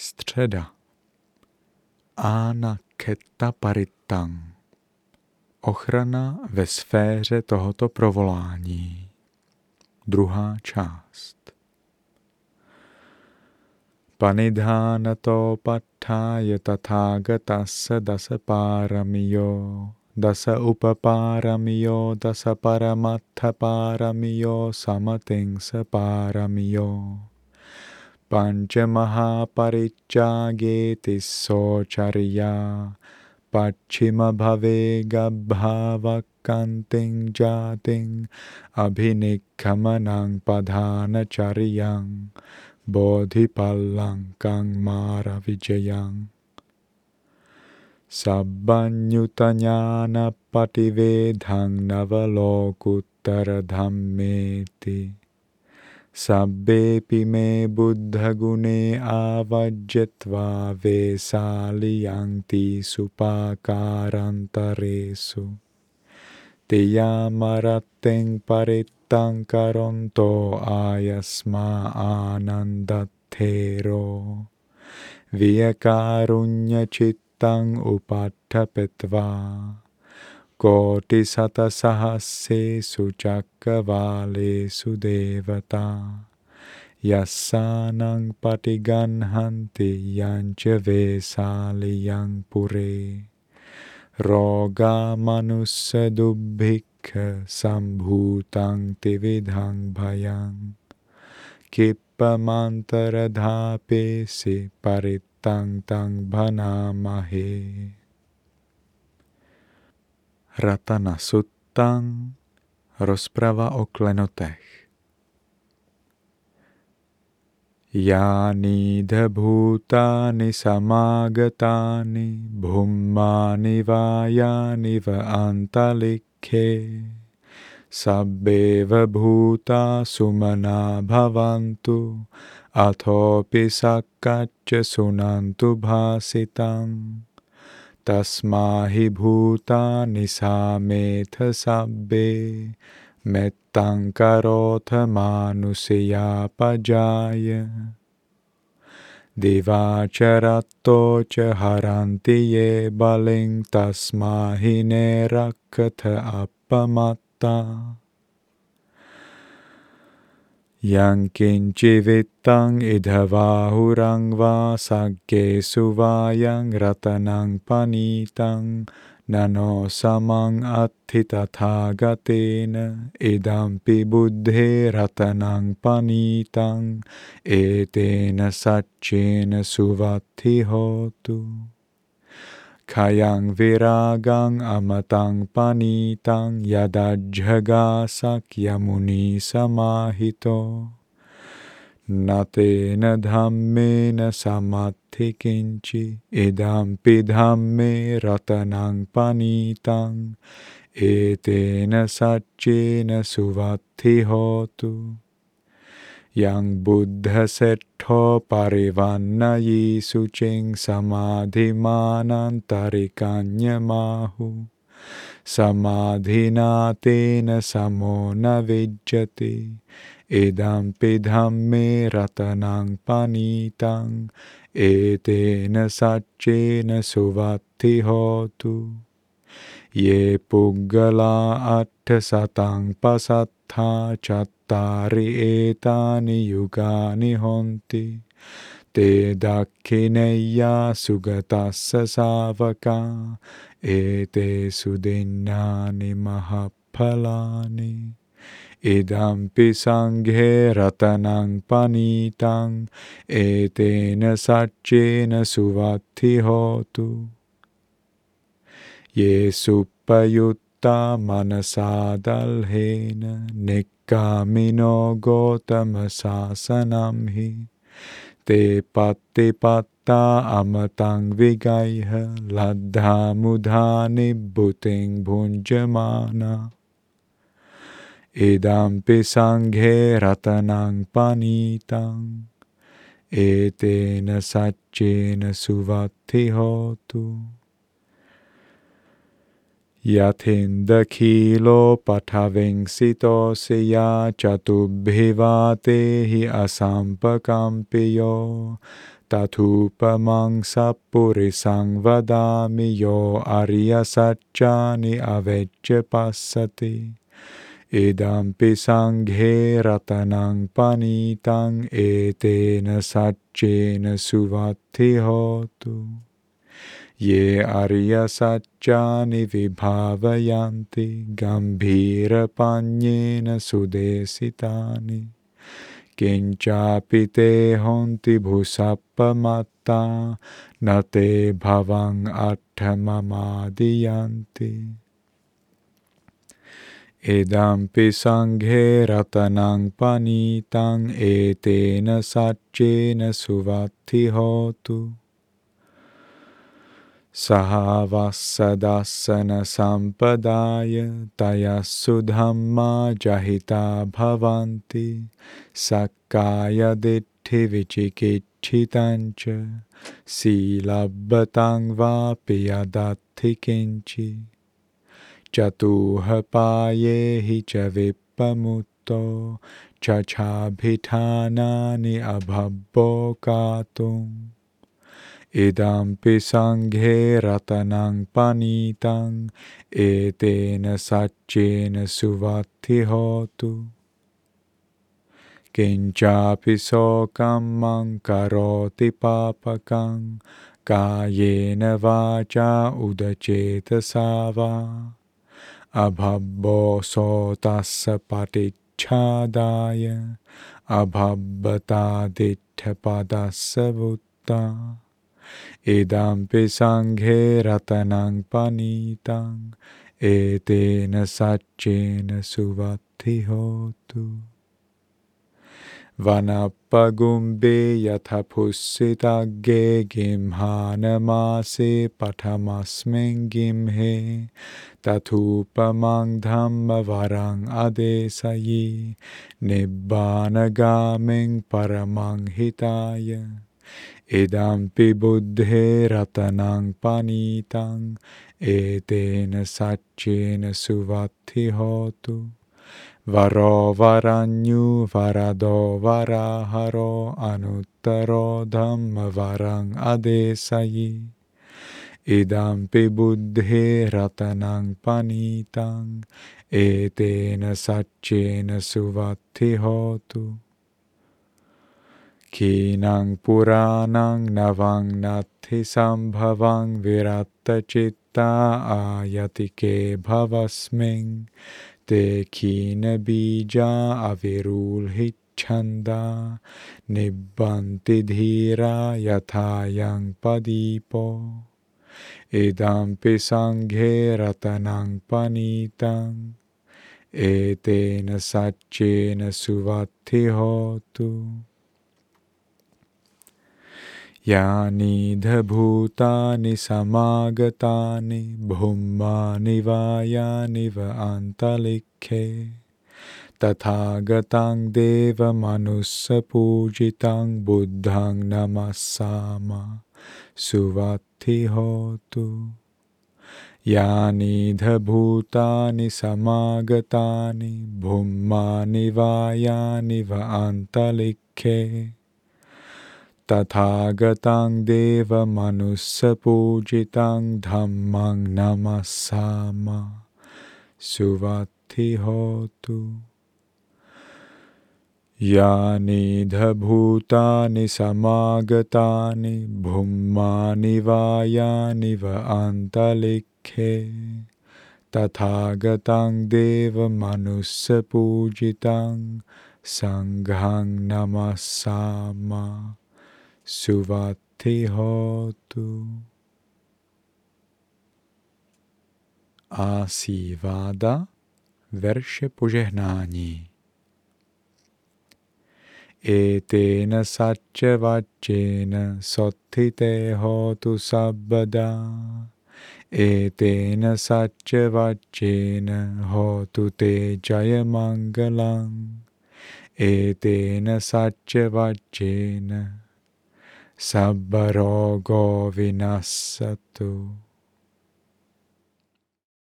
Středa. Ána keta paritang. Ochrana ve sféře tohoto provolání. Druhá část. Panidhána to pattáje tathágatasa dasa páramiyo dasa upapáramiyo dasa paramattha páramiyo samatingsa páramiyo पञ्चमहापरित्यागेति सौचर्या पश्चिमभवेगभावक्कन्तिं जातिं अभिनिगमनां पधानचर्यां बोधिपल्लङ्काङ् मारविजयं। सभन्युतज्ञानपतिवेधां नवलोकोत्तर धेति Sabbanyutanyana pativedhang navalokuttara dhammeti Sabbepi me buddhagune avajjatva vesaliyanti supakarantaresu. Tiyamaratteng parittang karonto ayasma कोटिशतसहस्येषु चक्रवालेषु सुदेवता। यस्सानं पटिगह्नन्ति यं च वेशालियं पुरे। रोगामनुष्यदुर्भिक्ख सम्भूतं त्रिविधं भयं। किप्पमान्तरधापेशि परित्तं तं भनामहे। Ratana Suttang, rozprava o klenotech. Jáni bhutani samagatani bhummani vajani va antalikhe sabbeva bhuta sumana bhavantu athopi sakkaccha sunantu bhasitam तस्माहि भूतानि सामेथ सब्बे मेत्तं करोथ मानुषया पजाय। दिवाचरतो च हरन्ति ये बलिं, तस्माहि ने अपमत्ता। යං කිංචි විත්තං ඉදවාහුරං වා සග්ගේසු වායං රතනං පනීතං නනෝ සමං අත්ථි තථාගතේන ඉදම්පි බුද්ධේ රතනං පනීතං ඒතේන සච්චේන සුවත්ති හෝතු Kayang viragang amatang panitang yadajhaga sakyamuni samahito. Natena dhammena samadhi kinchi idam pidhamme ratanang panitang etena saccena suvatti hotu. Yang buddha settho parivannayi sucing samadhimanantarikanya mahu. Samadhina tena samo navijjati. Idam pidhamme ratanang panitang. Etena saccena suvatti hotu. Ye puggala atta satang pasattha chat Tari etani yugani honti. Te dakkineya sugatassa savaka. Ete sudinnani mahappalani. Idampi sanghe ratanang panitang. Etena saccena ये येसु पयुत्ता मनसादल्हेन निकामिनो गौतमशासनं हि ते पत्तिपत्ता अमतं विगैह लद्धामुधा निभुतिं भुञ्जमाना इदम्पि सङ्घे रतनं पनीतं एतेन सच्चेन सुवत्थि होतु Yathindakilo pathavinksito siya chatubhivate hi asampakampiyo tatupamang sapurisang vadami yo arya saccani avecce passati idampi sanghe ratanang panitang etena saccena suvatti hotu ये आर्य सच्चा विभावयान्ति गंभीर पान्येन सुदेशितानि। किञ्चापि ते हन्ति भुसप्पमत्ता, न ते भवं अट्ठममादियन्ति इदम्पि सङ्घे रतनं पनीतं एतेन सच्चेन सुवत्थि होतु सहावासदासन संपदाय तयसुधम्मा जहिता भवन्ति सकाय दिट्ठि विचिकिच्छितञ्च सीलब्बतां वापि यदत्थि किञ्चि। चतुः पाये हि च विप्रमुतो चछाभिठानानि अभब्बोकातुम्। Idampi sanghe ratanang panitang etena satchena suvati hotu. Kinchapi sokam karoti papakang kayena vacha udacheta sava. Abhabbo sotassa patichadaya abhabbata dittha इदम्पि सङ्घे रतनं पनीतं, एतेन सच्चेन सुवत्थि होतु वनपगुम्बे यथ पुस्सिताज्ञे गिम्हानमासे पठमस्मिं गिंहे तथूपमं धम्मवरं अदेशयि निब्बानगामिं परमं हिताय Idampi buddhe ratanang panitang etena satchena suvati hotu. Varo varanyu varado varaharo anuttaro dhamma varang adesayi. Idampi buddhe ratanang panitang etena satchena suvati hotu. खीनां पुराणां नवां नाथि सम्भवां विरत्तचित्ता आयति के भवस्मिं ते खीनबीजा अविरूल्हिच्छन्दा निब्बन्ति धीरा यथायं पदीपो इदम्पि सङ्घे रतनां पनीतम् एतेन सच्चेन सुवत्थि होतु Suvati Hotu यानि धभूतानि समागतानि भुम्मानि वा यानि व अन्तलिखे तथागतां देवमनुस्सपूजितां बुद्धां नमस्साम सुवत्ति होतु यानि धभूतानि समागतानि भुम्मानि वा यानि व अन्तलिखे तथागतांग देव मनुष्य पूजितांग धम्मांग नमस्म। सुवत्थि हो तो यानी समागतानि भूमानि वायानि व अन्तलिखे तथागतं देव मनुष्य पूजितं सङ्घं नमस्सामा Suvatihatu asi vada verše požehnání. Itina vačin ho tu ty čaje mangalang, i ty Itina vačin sabbarogo vinassatu.